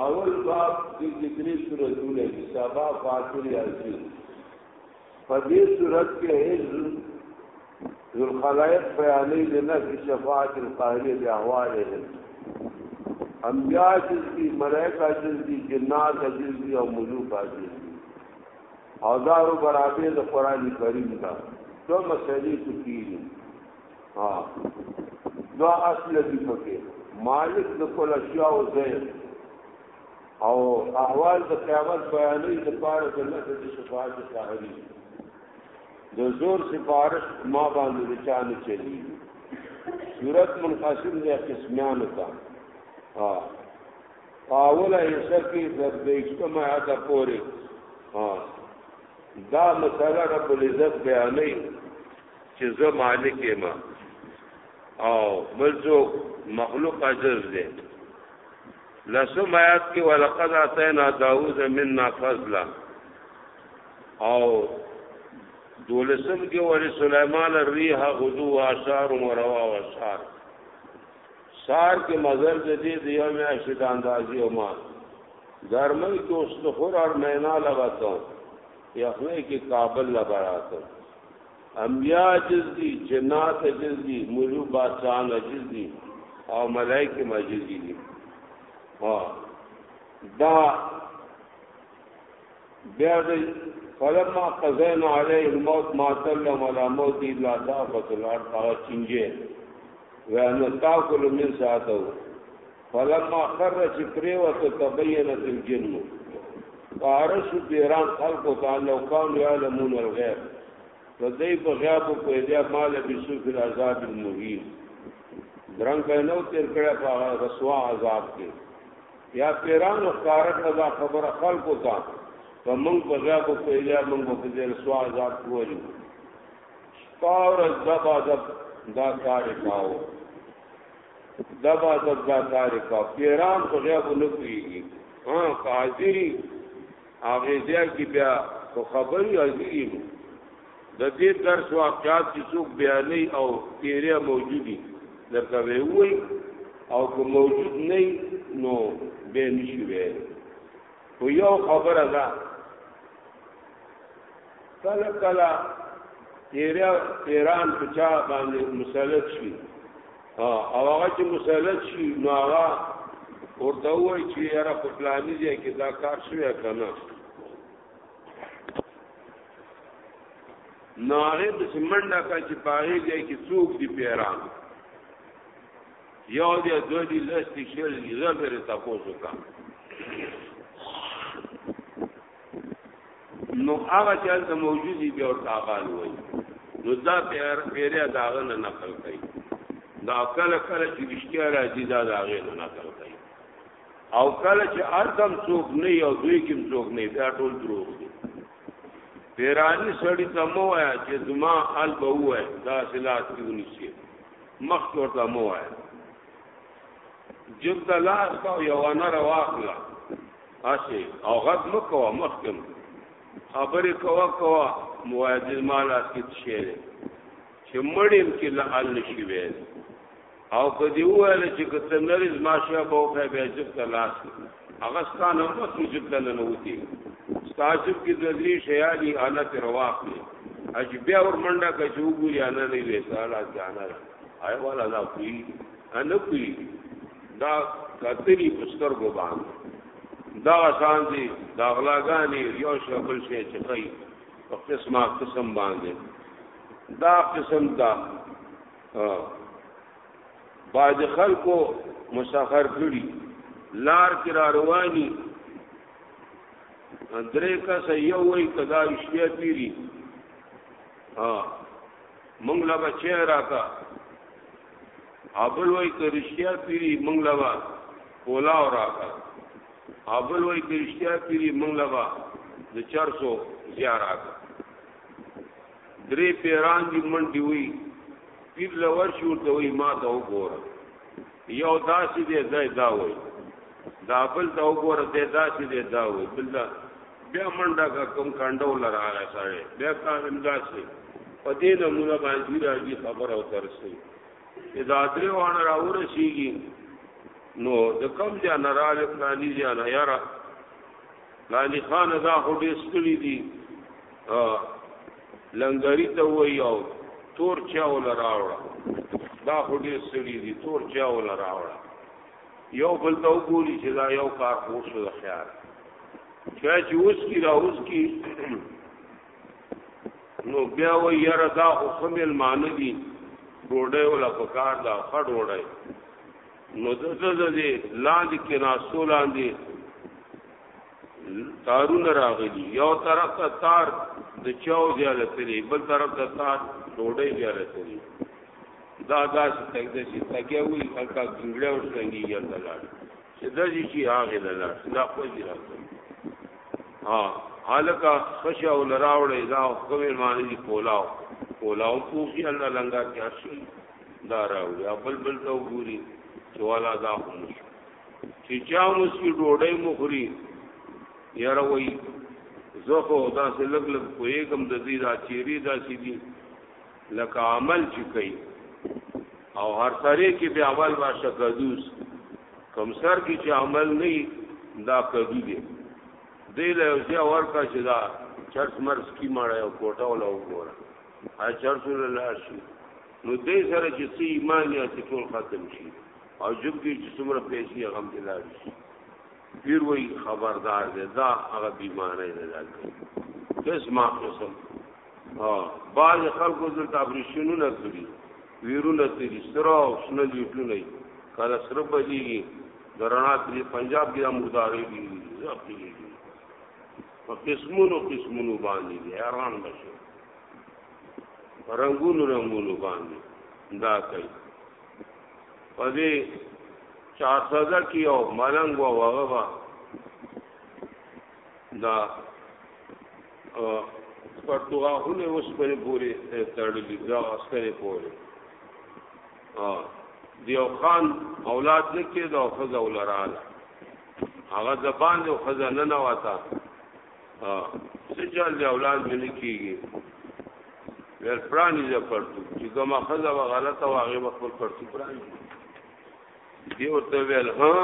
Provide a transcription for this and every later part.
اول باب کې کتري سورتونه دي سبا فاتر یاسین په دې صورت کې هیڅ ذل خلایق بیانې د نفي شفاعت القاهری د احوالهم انبیاء جز دی ملائکہ جز دی جنات جز دی او ملوک جز دی او دارو برابر د قران کریم دا دو مسئلې کوي ها دا اصل دی پکې مالک د کل اشیاء او زین او احوال د قیامت بیانې د پاره د الله د شفاعت قهري د زور سفارش ما باندې د چا نه چلی صورت منقسم دی قسمیان تا ها پاوله یې سکی د دیشتم آیات پورې ها دا مسله رب العزت بیانې چې زه مالک یم او بلڅوک مخلوق عجز دی لسم آیات کې ولقد اتینا داوود منا فضلا او دولسم کې ول سليمان الريح غدو واشار وروا واشار سار کې مزل د دې د یو میا شد اندازي او ما درمل کې اوس د خور اور مینا لباتو یخنه کې کابل لباتو انبیاء عجز دي جنات عجز دي ملو بادشاہان عجز دي او ملائکه مجز دي ها دا بیا دی فلما قضینا علیه الموت ما تلم علی موت الا دافت الارض هغه چنجه وانه تاکل من ساعته فلما خر چې پریوته تبینت الجن فارس پیران خلق تعالی او کان یعلمون الغیب فدای په غیاب په دې مال بسو فی العذاب المهین درنګ په نو تیر کړه په رسوا عذاب کې یا پیران ښکار کړه خبره خلق تا په موږ په غیاب په دې موږ په دې رسوا عذاب کوو پاور زبا زب دا کار کاو دا با دبا تاریخا پیران خو غیب نه پوهیږي ها حاضری هغه ځای کې بیا خو خبري حاضری نو د دې درس واقعات چې څوک بیانې او پیریا موجودي درته وی او که موجود نه نو به نشي ویل خو یو خبره ده کله کله ایران په چا باندې مسلط شي او هغه چې مسلط شي نو هغه ورته وایي چې یاره په پلاني ځای کې دا کار شوی که نه نو هغه د سیمنډه کا چې پاره دی کې څوک دی پیران یو دی دوه دی لست شل زبر تاسو کا نو هغه چې د موجودي بیا او تاغال وای نو دا پیر پیریا داغه نه نقل کوي دا کله کله چې رښتیا راځي دا داغه نه نقل کوي او کله چې ارتم څوک نه یو دوی کوم څوک نه دا ټول دروغ دي پیرانی سړی ته مو آیا چې زما حال به وای دا سلات کیونی شي مخ ورته مو آیا جب د لاس کا یو نه رواخلا اسی او غد مکو مخکم خبرې کوا کوا مواجد مال اسید شیر چې مړیم کې لا ال نشي ویل او که دی ویل چې کته نریز ماشه په خو به جب د لاس هغه ستانه مو چې جب د نه وتی ستاسو کې د دې شیالي انا تر واخلي اج بیا ور منډه کچو ګوري انا نه وې سالا ځانا آیا والا دا کوي انه کوي دا کتلی پستر کو باندې دا آسان دي دا غلاګانی یو شی بل شی چې کوي په قسمه قسم باندې دا قسم دا باج خلکو مسافر کړي لار کې را رواني درې کس یو وي کدا شپه پیری ها مونږ لا بچی راکا ابل وای که رشتیا پیری مونږ لبا پولاو راکا ابل وای که رشتیا پیری مونږ لبا د چرسو زیار راکا درې پیران دی منډي وی پیر لور شو ته وی ما ته وګوره یو داسې دی دای دا وای دا بل ته وګوره دی داسې دی دا وای بل دا بیا منډه کا کم کانډو لراله سره بیا کا همداسې په دې نمونه باندې راځي خبر او ترسي اذا درې وانه راور شيږي نو د کم ځا نه راځي فلاني ځا نه یارا لانی خان دا هډې سکلي دي لنګری ته وای او تور چاول راوړه دا هډې سړي دي تور چاول راوړه یو بل ته وګوري چې دا یو کار خو شو د خیال چا چې اوس کی را اوس کی نو بیا و یره دا خو خمل مان دي ډوډۍ ولا پکار دا خړ ډوډۍ نو دته دې لاندې کې ناسو لاندې تارونه راغلي یو طرف ته تار د چاو زیاله تلې بل طرف ته تار ډوډۍ زیاله تلې دا داسې تک د چې تکیا وي هلکا ګنګړه او څنګه یې دلار چې د دې چې هغه دلار دا خو دې راځي ها هلکا خشه او لراوړې دا کومې معنی دی کولاو کولاو کوخي الله لنګا کې ارشي دا راوړي خپل بل ته وګوري چې والا دا هم چې چا مسکی ډوډۍ مخوري یاره وای زه خو دا سه لګ لګ کوېګم د دې دا چيري دا سې دي لکه عمل چې کوي او هر سره کې به عمل ما شکدوس کم سر کې چې عمل نه دا کدو دی دی له یو ورکا چې دا چرس مرس کی مړ او کوټه ولا وګوره ها چرس ولا شي نو دې سره چې سی ایمان یا ټول ختم شي او جب کې چې څومره پیسې غم دلاري شي پیر وای خبردار دی دا هغه بیمانه نه دا کوي کس ما قسم ها باز خلکو د تابریشنو نه کړی ویرونه تیری سره او شنه لیټونه کله سره بجیږي درنا تری پنجاب کې مرداري دي ځکه دي په قسمونو قسمونو باندې حیران بشي رنگونو رنگونو باندې دا کوي په دې چارسزه کې یو ملنګ و هغه به دا پټو غاښونه اوس پرې پورې تړلي دا عسکرې پورې دیو خان اولاد نه کېده او ښځه ولراله هغه زبان یو ښځه نه نواته ها څه چل دی اولاد ملي کیږي ور پرانی ز پرتو چې کوم خزه و غلطه و هغه خپل پرتو پرانی دی ورته ویل ها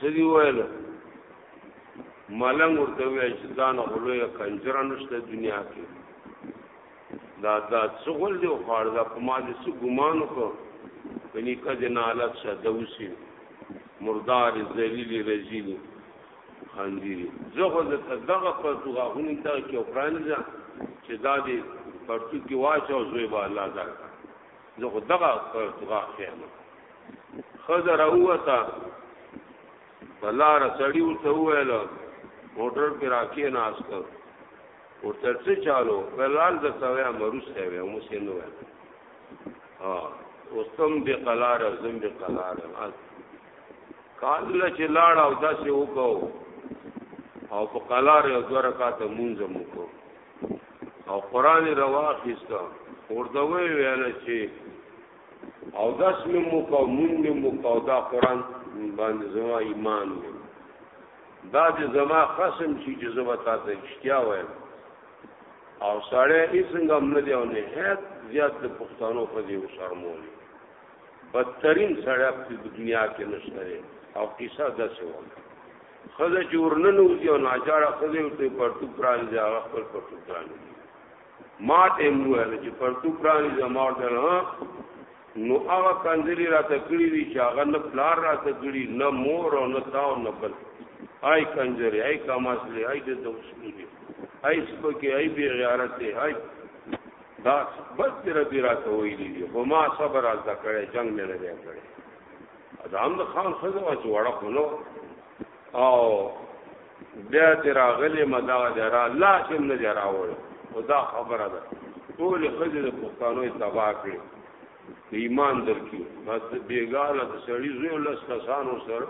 سړي ویل ملنګ ورته ویل چې دا نه غلوې کنجره نشته دنیا کې دا دا څغل دی او خار دا په ما دې څه ګمان وکړ کني کده نه حالت شه دوسی مردار ذلیل رزیلی خانجی زه خو د دغه پرتو غاغونی ته کې اوپرانی ځه چې دا دې پرتو کې واچ او زوی به الله دار زه خو دغه پرتو غا خیمه خزر اوتا بلار سړی ورته ویل موټر پر راکې ناشته ورته څه چالو بلال د سوي امروس ته وي مو سينو وي ها اوستم به قلار زم به قلار کله چې لاړ او داسې وکاو او په قلار یو دوه رکعاته مونږ مو کو او قران رواخیست ورته ویل چې او داس مې مو کو مونږ مې مو کو دا قران باندې زما ایمان دی دا چې زما قسم شي چې زما تاسو اشتیا وایم او سړی هیڅ څنګه هم نه دی او نه هیڅ زیات د پښتنو په دې وشرمولي بدترین سړی په دنیا کې نشته دی او قصه داسې وه ښځه چې ورننوځي او ناچاره ښځې ورته پرتوب پرانیزي هغه خپل پرتوب پرانیزي ما ته یې وویل چې پرتوب پرانیزه ما ورته نو هغه کنځلې راته کړي دي چې هغه نه پلار راته کړي نه مور او نه تا او نه بل آی کنځلې آی کماسلې آی د دوسري آی سپکې آی بې غیرتې آی دا بس دی ربی را ته ویلی دی خو ما صبر از دا کړی جنگ مې نه دی کړی دا هم د خان خزه وا چې وړه خو نو او بیا دې راغلی مدا دې را لا چې نه دې راوړ او دا خبره ده ټول خزه د پښتانو تباہ کړی ایمان درکې بس بیګاله د سړی زوی لس کسانو سره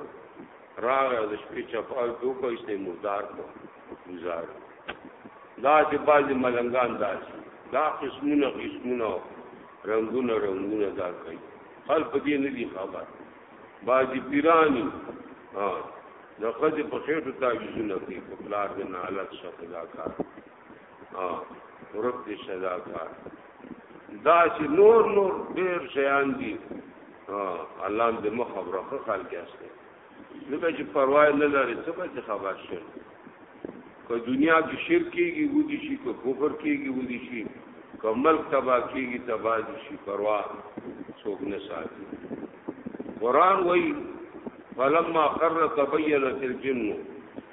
راغه د شپې چپاو تو کو استه مردار کو گزار دا چې باز ملنګان داسي دا قسمونه قسمونه رنگونه رنگونه دا کوي هر په دې نه دي خبر بازي پیرانی ها د خځه په خېټو تعویذونه کوي په بلار د نالت شفدا کار ورک دي شدا کار دا چې نور نور ډیر شیان دي الله دې مخ خبره خلک یاسته نو چې پروا نه لري څه به خبر شي که دنیا کې شرک کېږي ودی شي که کفر کېږي ودی شي که ملک تبا کېږي تبا دي شي پروا څوک نه ساتي قران وایي فلما قر تبينت الجن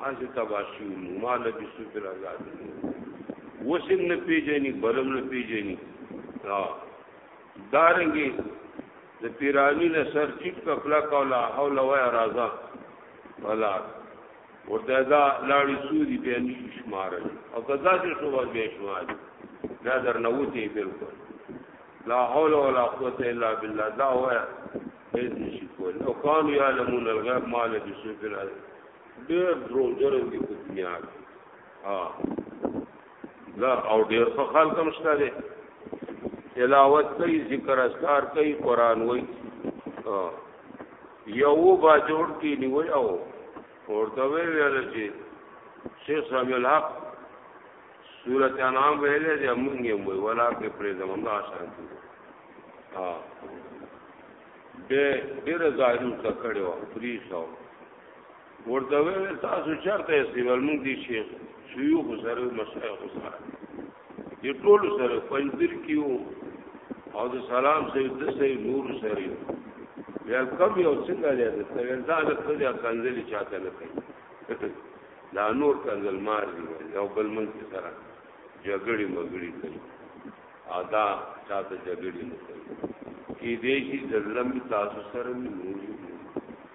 هسې تباشي وو ما لبسو فی العذاب وسم نه پیژني بلم نه پیژني ها دارنګي د دا پیرانی نه سر چټ کپلا کولا او لوای رازا ولا ورته دا لاړی سودی به نه شمار او کدا چې شو به شمار دا در نه وتی بالکل لا حول ولا قوت الا بالله دا وای هیڅ نشي کول او کانوا یعلمون الغیب ما لبسو فی الارض ډېر دروغجن دي په دنیا کې ها لا او ډېر په خلک هم شته دي تلاوت کوي ذکر اسکار کوي قران وایي یو با جوړ کې نیوي او ورته ویل چې شیخ سامي الحق سورت انعام ویلې دې موږ یې وای ولا کې پرې زمونږ آشان دي ها دې ډېر ظاهر څه کړو پریښو ورته ویل تاسو چرته یې ول موږ دي شیخ شيوخ سره مشایخ سره دې ټول سره پنځیر کیو او د سلام سید د سید نور سره بیا کم یو څنګه دی د سرندا د خدای کنځل چاته نه کوي دا نور کنځل مار دی یو بل من سره جګړې مګړې کوي ادا چاته جګړې نه کوي کې دې شي ځلم تاسو سره نور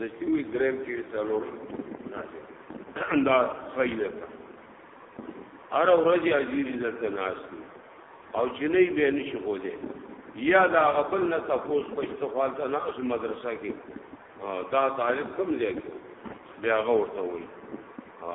دشتي وي دریم چیر څلور ناځي دا صحیح ده ار ورځ عزیز عزت ناس او جنې به نشي خوځي یا دا غبل نه تفوس پښته خالته نه اس مدرسه کې دا طالب کم ځای کې بیا غورته وي ها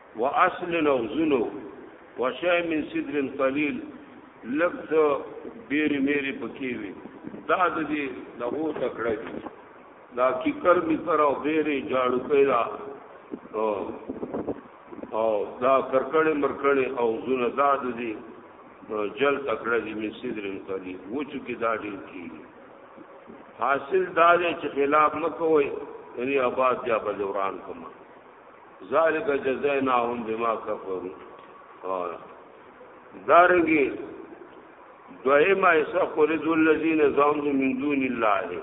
واصل لوزلو وشای من صدر قلیل لګ د ډېری مېری پکې وي دا د دې دغو تکړه دي دا کی کر می پر او ډېری جاړو پیدا او او دا کرکړې مرکړې او زونه دا د دې جل تکړه دي می صدر قلیل و چې کې دا ډېر کی حاصل دا چې خلاف مکوئ یعنی آباد یا بلوران کما ذالک جزایناهم بما کفروا قال دارنګي دویما ایسا خرج الذین زعموا من دون الله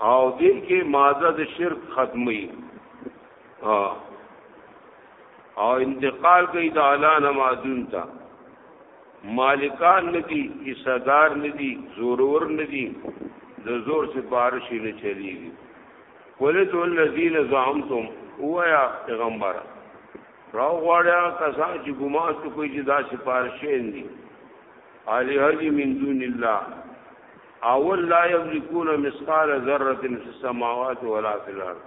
او دې کې ماده د شرک ختمي او انتقال کوي د اعلان مادون ته مالکان ندي حصدار ندي زورور ندي د زور سفارش نه چلیږي ولد الذين زعمتم ويا پیغمبر راو غواړیا کسان چې ګمان ته کوئی چې دا سپارشین دي علی هدی من دون الله اول لا یملکون مثقال ذره فی السماوات ولا فی الارض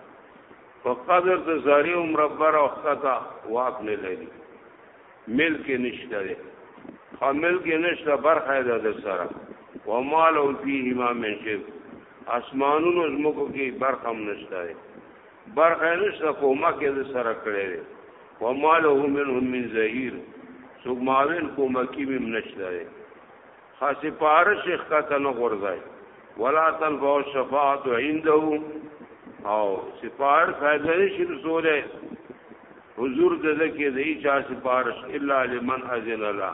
فقدر ته زری عمر ربر او خطا واک نه لري ملک نشته دی خو ملک نشته برخه ده سره ومال او فیهما من شرک اسمانونو زمکو کې برخه هم نشته دی برخه نشته کومه کې د سره کړی دی وما له منهم من زهیر څوک ماوین کومه کې هم نشته دی خاصه پاره شیخ کا تن غورځای ولا تنفع الشفاعت عنده او سپار فائدہ نشي رسوله حضور دغه کې دی چا سپارش الا لمن اذن الله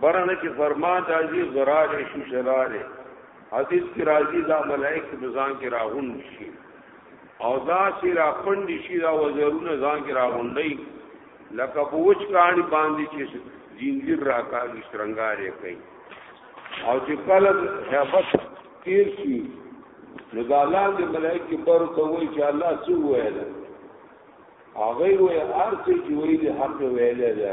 برنه کې فرمان راځي غرار شي شراره حدیث کې راځي دا ملائک بزان کې راغون شي او دا سي را پندي شي دا وزرونه ځان کې راغونډي لکه بوچ کانی باندې چې جینګیر راکاږي شرنګارې کوي او چې کله هیبت تیر شي نو دا لاندې ملائکه پر ته وایي چې الله څه وایي هغه وایي ارته چې وایي حق ویل دی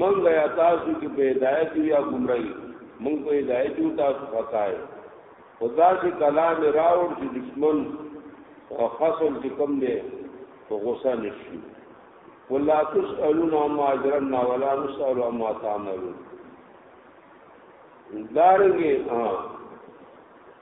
منګ یا تاسو کې په هدایت یا گمراهی منګ په هدایت یو تاسو خطا یې خدا چې کلام راوړ چې دشمن او خصم چې کم دی په غوسه نشي ولا تسالون عما اجرنا ولا نسال عما تعملون دارنګه ها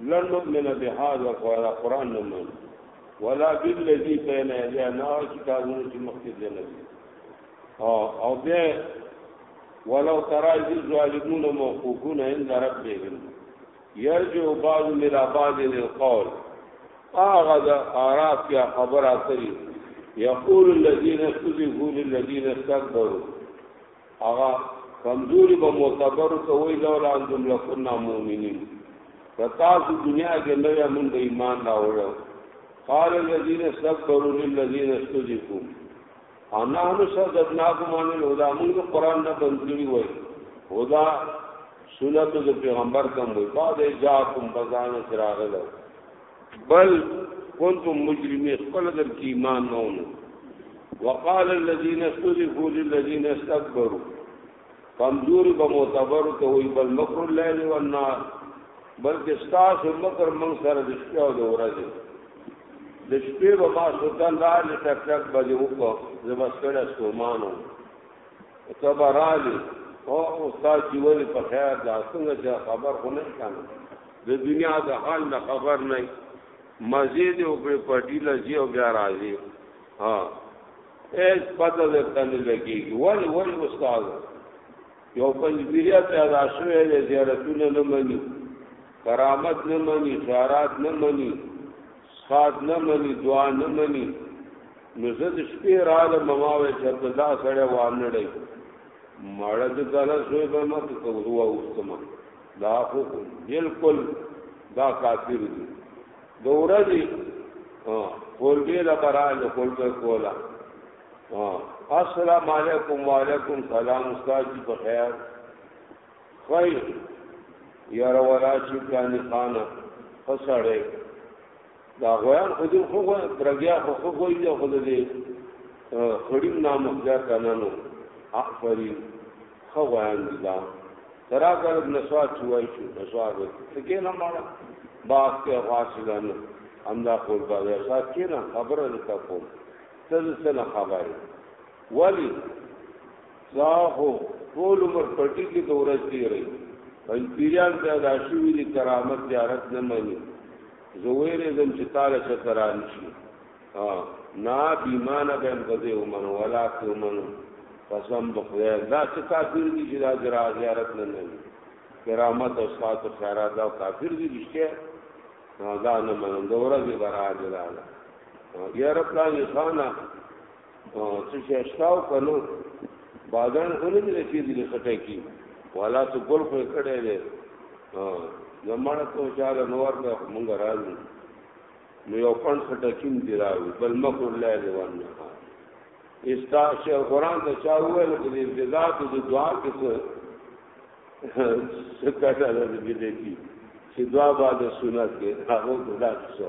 لن نؤمن بهذا القرآن نؤمن ولا بالذي بين يدينا كتابون چې مخکې دی نبی او او بیا ولو ترى الظالمون موقوفون عند ربهم يرجع بعض الى بعض القول اغد اعراف کی خبر اثری یقول الذين كذبوا للذين استكبروا هغه کمزوري به معتبر کوي لولا انتم لكنا مؤمنين فتاسو دنیا کې نو یا مونږ ایمان راوړو قال الذين استكبروا للذين استضعفوا انا نو صدقناكم عن الهدى مونږ قرآن نه بندري وای هدا سنت د پیغمبر کوم وای بعد جاءكم بزان سراغلو بل كنتم مجرمين خپل در کې ایمان نه ونو وقال الذين استضعفوا للذين استكبروا کمزور به معتبر ته وي بل مکر الليل والنهار بلکې ستاسو مکر موږ سره د شپې او د ورځې د شپې به ما سلطان را لې ټک ټک بجې وکړو زما سره سومانو تبا را لې او استاد جیول په خیر دا څنګه خبر خو نه کانو د دنیا د حال نه خبر نه مزه دې وکړي پټی لږی او بیا راځي ها ایس پته د تن لګي ول ول استاد یو پنځبیریا پیدا شوی دی زیارتونه نه مني کرامت نه مني شارات نه مني سخات نه مني دعا نه مني نو زه د شپې رااله مماوې چې دا سړی وانه دی مړه د کله سوې به مت کوو او استمه دا خو بالکل دا کافر دي د ورځې کولبې له براله کولبې کولا السلام علیکم وعلیکم سلام استاد جی بخیر خیر یاره ولا چې پلانې خانه خسړې دا غویان خو دې خو برګیا خو خو وایي دا خو دې خړیم نام خدا کنانو افرین خو غویان دي دا ترا کر نسوا چوای شو نسوا به څنګه نه مالا باغ کې غاسلان همدا خپل بازار سات کې نه خبره نه تا کوم ته څه نه خبره ولی دا خو ټول عمر پټی کې دورځ دی رہی پنځپیران ته دا شوی دي کرامت زیارت نه مني زه ویریدم چې تاله چرته را نشي ها نا بیمانه به غزه ومن ولا کومن قسم بخویا دا څه کافر دي چې دا جرا زیارت نه نه کرامت او سات او خیرات دا کافر دي رښتیا دا نه منم دوره دي برا جلاله یا رب لا خانه او څه شي اشتاو کلو بازان اونې دې کې دې خټه کی والا څو ګل خو کړه دې زمانه ته چاله نور ته مونږ راځو نو یو پن خټه کیم دی راوي بل مکر لا دی ونه استا چې قرآن ته چا وویل چې دې ذات د دعا کې څه څه کټه ده دې دې کی چې دعا بعد سنت کې هغه دعا څه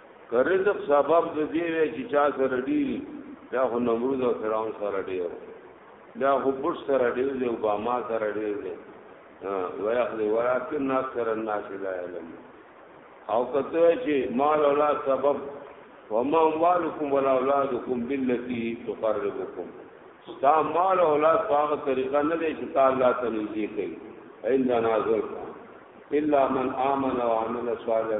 که رزق سبب د دې وی چې چا سره ډیری دا خو نمرود او فرعون سره ډیر دا خو بوش سره ډیر دی او باما سره ډیر دی ويخذ ولكن اكثر الناس لا يعلمون او کته چې مال اولاد سبب وما اموالكم ولا اولادكم بالتي تقربكم ستا مال اولاد په هغه طریقه نه دی چې تعالی ته نږدې کوي الا نازل الا من امن وعمل صالحا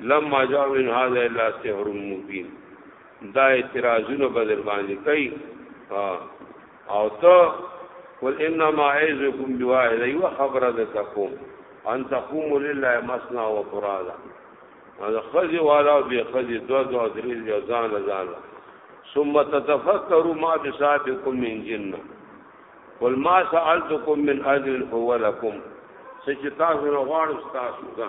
لما جاء من هذا الا سحر مبين دا اعتراضونه بدر باندې کوي او ته قل انما اعذكم بواحد ايوه خبره ده تقوم ان تقوم لله مسنا وفرادا هذا خزي والا به خزي دو دو دري ځان ځان ثم تتفكروا ما بصاحبكم من جنه قل ما سألتكم من اجر هو لكم سچ تاسو نه غواړم تاسو ده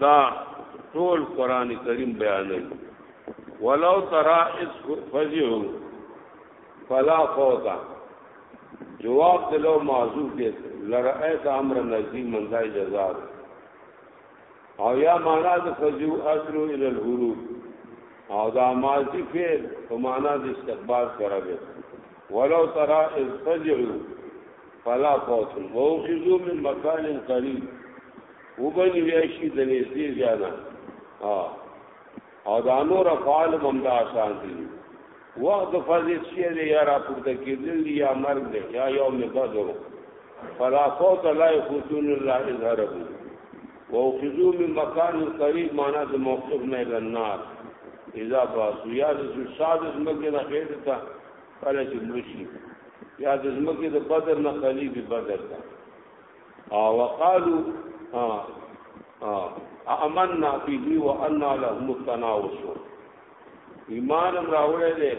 دا ټول قران کریم بیانوي ولو ترى اس فزعو فلا فوتا جواب دلو معذور دې لرأيت امر نزي من ذا جزاء او یا معنا د فزعو اسرو الى الهروب او دا ماضی فعل په معنا د استقبال سره دی ولو ترى اس فزعو فلا فوت ووخذو من مکان قریب وبنی ویشی د نږدې ځانا او دا نور افعال هم دا آسان دي وخت فضیل شي دی یا را پورته کېدل دی یا مرګ دی یا یوم بدر فلا فوت لا يفوتون الله اظهره ووخذو من مکان قریب معنا د موقف نه لنار اذا باسو یا د سادس مګر خیر ته کله چې مرشي یا د زمکه د بدر نه خلی به بدر تا او وقالو ها ها امننا به وان لهم التناوش ایمان راوړل دي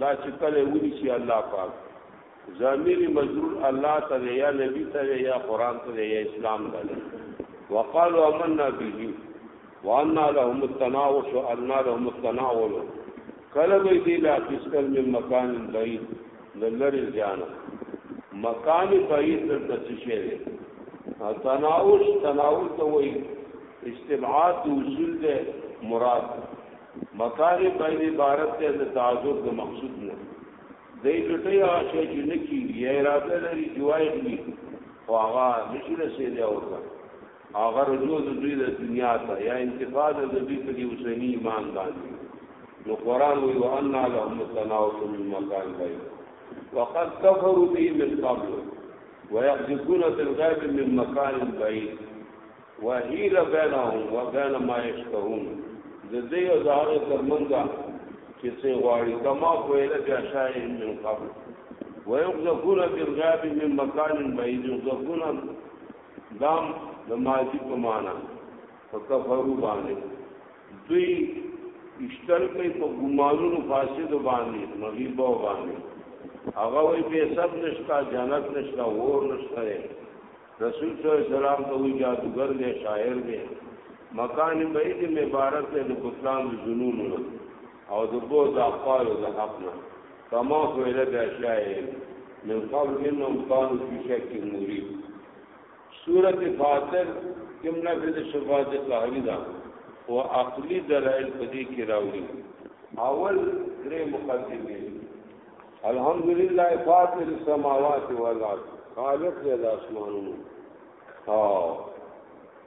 دا چې کله ونی شي الله پاک ضمیر مجرور الله تعالی یا نبی تعالی یا قران تعالی یا اسلام تعالی وقالو امننا به وانا لهم التناوش وانا لهم التناول کله به دې لا تسکل من مکان بعید لری ځان مکان بعید د تششه دی تناوش تناول ته وای استبعاد د اصول ده مراد مکان بعید عبارت ده د تعذر د مقصود نه دې لټي هغه شی چې نکی یې اراده لري جوای دی خو هغه نشي رسېدلی او هغه رجوع د دوی د دنیا ته یا انتفاع د دوی په دې اوسنی ایمان باندې نو قران وی وان لهم التناوس من مکان بعید وقد كفروا به من قبل ويحذفون في الغيب من مكان بعيد وهيل بينهم وبين ما يشتهون د دې او دغه ترمنځ چې څه غواړي کما کویل بیا شای من قبل ويقذفون في الغيب من مكان بعيد يقذفون دام د ماضی په معنا په کفرو باندې دوی اشتل کوي په ګمانونو فاسد باندې مغیبو باندې هغه وی به سب نشتا جنت نشتا اور نشتا ہے رسول صلی اللہ علیہ وسلم ته وی جادوګر دی شاعر دی مکان بعید مبارک دی د بطلان د جنون او د بوز اقوال د حق نه کما فعل بأشياء من قبل انهم كانوا في شك مريب سورة فاطر کوم نه د شفاعت قهری دا او عقلی دلائل پدې کې راوړي اول درې مقدمه الحمدلله فاطر السماوات والارض خالق الاسمانونو او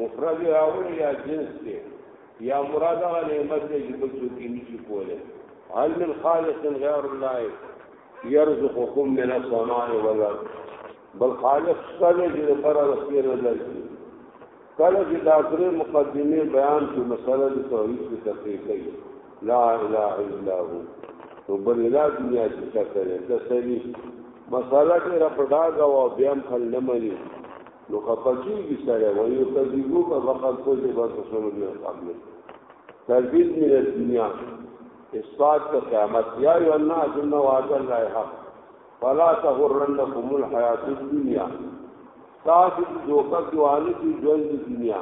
مفرد راوړي یا جنس دی یا مراد هغه نعمت دی چې بل څوک یې نشي کولی هل من خالق غیر الله يرزقكم من السماء والارض بل خالق ستاسو چې پر رسول نظر کی کله چې دا درې مقدمه بیان شو مسله د توحید په تفصیل کوي لا اله الا هو تو بل لا دنیا چې څه کوي تسلی مساله کې را پډاګه او بیا هم خل نه مني نو خپه کېږي سړی وایي یکذبو که فقط کذب رسول من قبلک تردید من الدنیا اثبات د قیامت یا ایها الناس ان وعد الله حق فلا تغرنکم الحیات الدنیا تاسو د دوکه دوانه کی ژوند د دنیا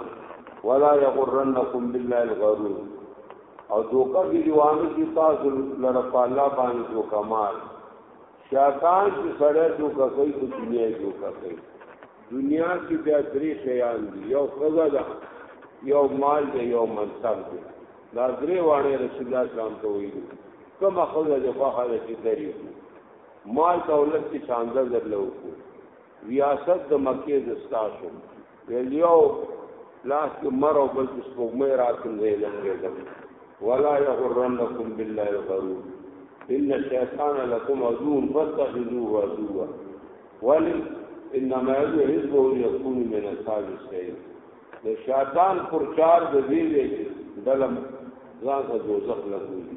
ولا یغرنکم بالله الغرور او دوکه کی دوانه کی تاسو لره په الله باندې دوکه مال شیطان چې سره دوکه کوي په دنیا کې دوکه کوي دنیا کې بیا درې شیان دي یو خزه ده یو مال دی یو منصب دی دا درې واړې رسول الله اسلام ته ویلي کوم خزه ده خو هغه چې درې مال دولت کې شاندار درلو ریاست د مکې د ستاسو ویل یو لاس کې مر او بل کې سپوږمۍ راتلم زه لنګېږم ولا یغرنکم بالله الغرور ان الشیطان لکم عدو فاتخذوه عدوا ولی انما یدعو حزبه لیکون من اصحاب السعیر د شیطان پر چار د دې دی چې دلم ځان ته دوزخ لګوي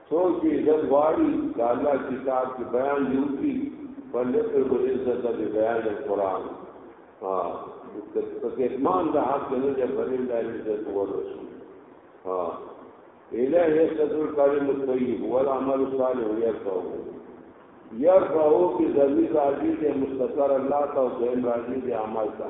څوک چې عزت غواړي د الله کتاب کې بیان دی وکړي فلیطلب العزت ببیان القرآن ها په کتمان د حق نه دی فرین د عزت ورسو ها الهی صدر کلم الطیب والعمل صالح یرفعه یرفعو کی ذلیل راضی دی مستقر اللہ تا و دین راضی دی عمل تا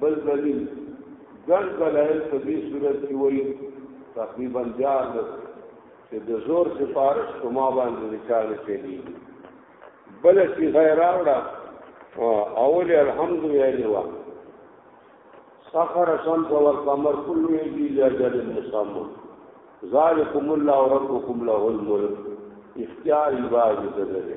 بل دلیل ګڼ دلایل په دې صورت کې وایي تقریبا دیارلس چې د زور سفارش په ما باندې د چا نه چلېږي بله صیغه یې راوړه اول یې الحمد ویلې وه سخر شمس والقمر كل يجري لأجل مسمى ذالکم الله ربکم له الملک اختیار عباد دغه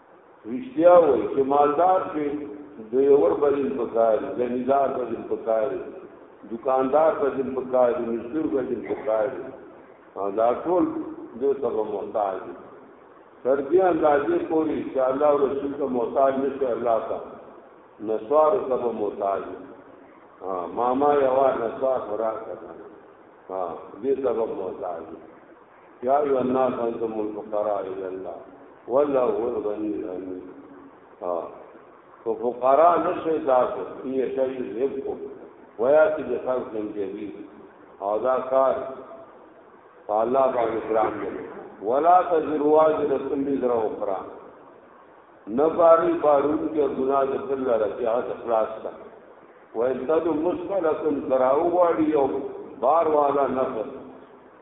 رشتیا وای چې مالدار شي د یور بدل پکاري زمیندار بدل پکاري دکاندار بدل پکاري مزدور بدل پکاري دا ټول دې ته محتاج دي تر دې اندازې پوری چې الله او رسول ته محتاج نشي الله ته نسوار ته به محتاج ها ماما یوا نسوار خورا کړه ها دې ته به محتاج یا ایو الناس انتم الفقراء الی الله والله هو الغنی الحمید ها تو فقراء نشه تاسو یې شي زبکو ویا چې د خلق دې دی او دا کار الله باندې کرام دی ولا تزرواج رسول دې زرا اخرى نباری بارون کې ګناه د بل لپاره اخلاص تا وان تدو مشکلتن کراو واړی او بار والا نفس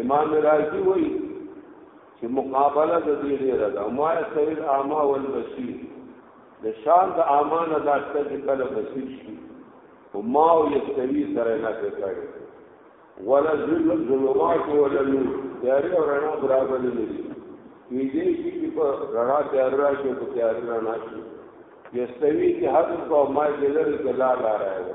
امام رازی وای چې مقابله د دې ډیره ده ما سید اعما والبصیر د شان د اعما نه دا څه چې کله بصیر شي او ما او یستوی سره نه کوي ولا ذل ظلمات ولا نور تیارې او رڼا برابر نه دي وی دې چې په رڼا تیار راشي په تیار رڼا شي یستوی کې حد کو ما دې لري کلا لا راځي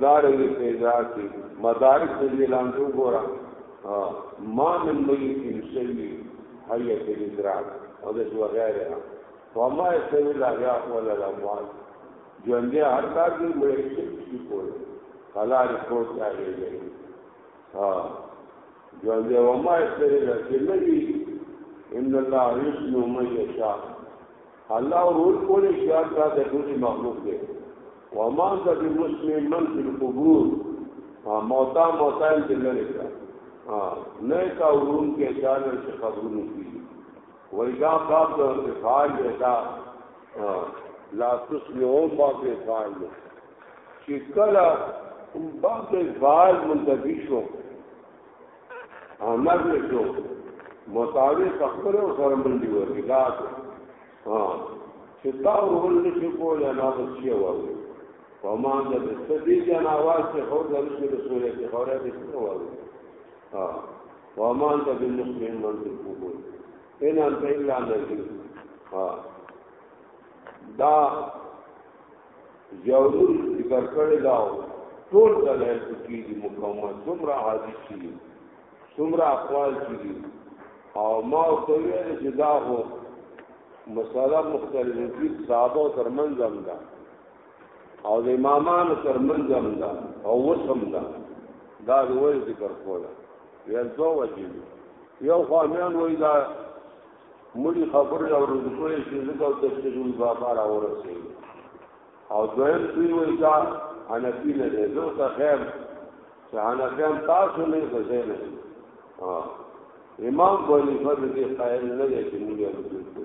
دارنګ پیدا کی مدارک د اعلان تو ګورا ما من میت یسوی حیت الادراک او د شو غیره وما یسوی لا یا ولا لا مواد ژوند یې هر کار دی مړ شي شي کول کلا رپورټ راغی دی ها ژوند یې وما یسوی لا چې نبی ان الله یسلو من یشاء الله ورول کولې چې الله د ټول مخلوق دی وما ذا بمسلم من في القبور موتا موتا یې دلته کړه ها نه کا ورون کې ځان چې خبرونه کی وای دا باب د انتفاع دی دا لا تسمعو باب د انتفاع دی چې کله باب د انتفاع منتفی شو عمر یې شو متاوی خپل سره منډي ورته دا ها چې تا ورول نشي کولای نه بچي وایي فما د سدي جن आवाज ته خو د رسول کې خوره دې څه وایي ها وما انت بالمسلم من تقول ان انت الا نذير ها دا ضیاءالدین ذکر کړی دا ټول دلایل کې دي مکمل څومره حدیث دي څومره اقوال دي او ما ته ویل چې دا هو مساله مختلفه دي صحابه ترمنځ هم ده او د امامانو ترمنځ هم ده او وسم ده دا وایي ذکر کوله یو دوه وجې یو خو امیان وایي دا مړي خبرې او رزقونه چې ځکه او تشریحي بابا را ورسې او دویم دوی وایي دا حنفي نه دی زه ته خیر چې حنفیان تاسو نه غزې نه امام بني فرد دې قائل نه دی چې موږ یې وکړو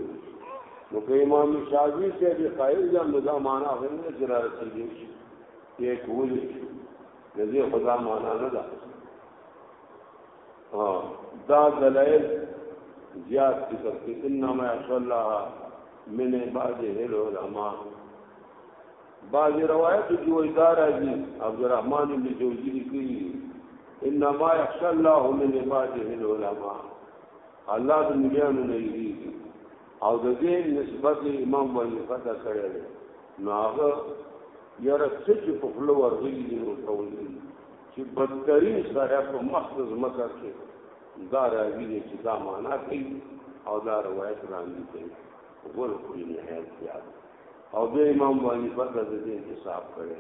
نو که امام شافعي چې دې قائل ځم نو دا معنا غوښنه چې را رسېږي یې کولی دې خدا معنا نه ده ها دا دلائل زیاد ذکر کې انما یخشى الله من عباده العلماء بعض روایت کې وایي دا راځي عبد الرحمن بن جوزی لیکي انما یخشى الله من عباده العلماء الله د مليانو نه یری او د دې نسبت امام باندې فتح کړی دی نو هغه یاره څه چې په خپل ورغلي دي نو ټول دي چې بدترین سړی په مخ د ځمکه کې دا راوي دی چې دا معنا کوي او دا روایت وړاندې کوي غول خوري نهایت زیات او بیا امام باندې پته د دې حساب کړي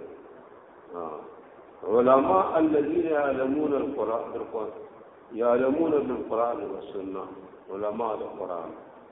علماء الذين يعلمون القرآن يعلمون بالقرآن والسنة علماء القرآن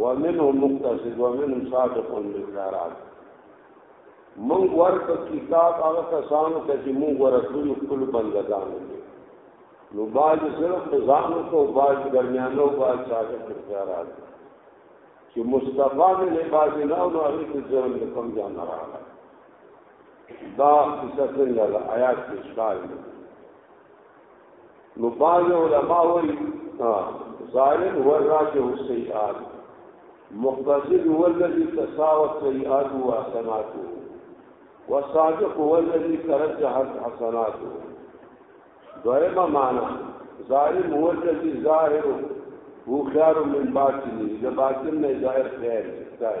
ومنهم مقتصد ومنهم سابق بالخيرات مونږ ورته کتاب هغه کسانو ته چې مونږ ورسول خپل بندگان دي نو باج صرف ځانو کو باج درمیانو باج ساده اختیارات چې مصطفی دې له باج نه او هغه ته ځان له کم ځان راغله دا څه څنګه آیات کې ښکار دي نو باج علماء وایي ظاهر هو راجه السيئات مقتصد هو الذي تساوت سيئاته وحسناته وصادق هو الذي ترجح حسناته دویما معنا ظالم هو الذي ظاهر هو خير من باطنه ده باطن نه ظاهر خیر ځای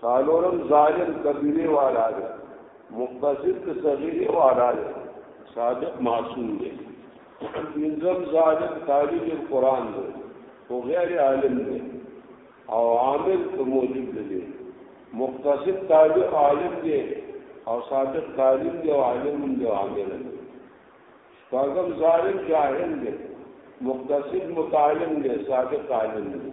څلورم ظالم کبیره والا دی مقتصد صغیره والا دی صادق معصوم دی پنځم ظالم تاریخ قرآن دی او غیر عالم دی او عامل ته موجود دی مقتصد تاریخ عالم دی او صادق تعلیم دی او عالم دی او عامل دی شپږم ظالم جاهل دی مقتصد متعلم دی صادق عالم دی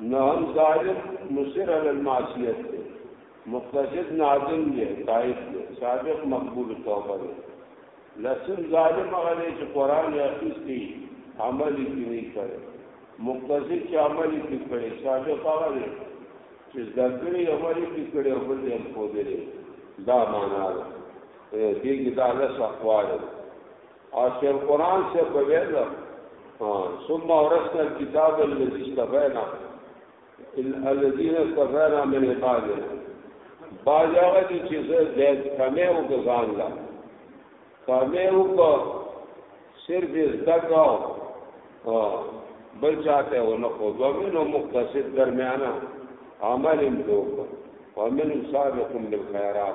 نه هم ظالم مصر علی المعصیت دی مقتصد نادم دی تائب دی صادق مقبول توبه دی لسم ظالم هغه دی چې قران یې اخیستی عمل یې نه کړی مقتصد چې عمل یې کړی صادق هغه دی چې ذکرې عمل یې کړی او بل یې خو دی دا معنا ده دې کې دا لس اقوال دی او شیخ قران سے په ویل ثم ورثنا الكتاب الذي استفینا الذين استفینا من عباده باز هغه چې زه زید کمه او ځان لا کمه او کو صرف زدکا بل چاته و نه خو ومنو مقتصد درمیانا عمل دوک ومن سابق بالخيرات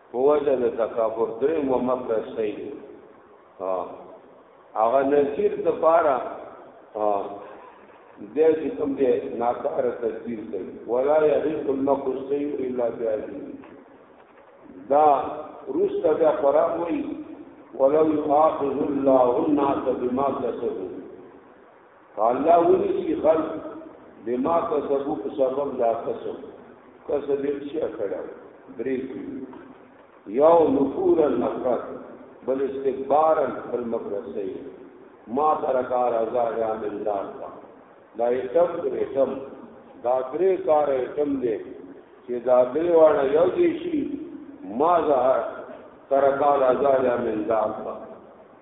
په وجه د تکابر درې مو مکر صحیح دی ها هغه نذیر د پاره ها دې چې کوم دې ناکار تدبیر کوي ولا یحیق المکر صحیح الا بیاذی دا روس ته بیا خراب وي ولو یؤاخذ الله الناس بما کسبوا الله ونیسی غل بما کسبو په سبب دا کسب کسب یې څه کړو درې یو نفور النفرت بل استکبار بل مدرسې ما ترکار ازار عامل دار دا دا ایتم ایتم دا درې کار ایتم دې چې دا درې واړه یو دې شي ما زه ترکار ازار عامل دار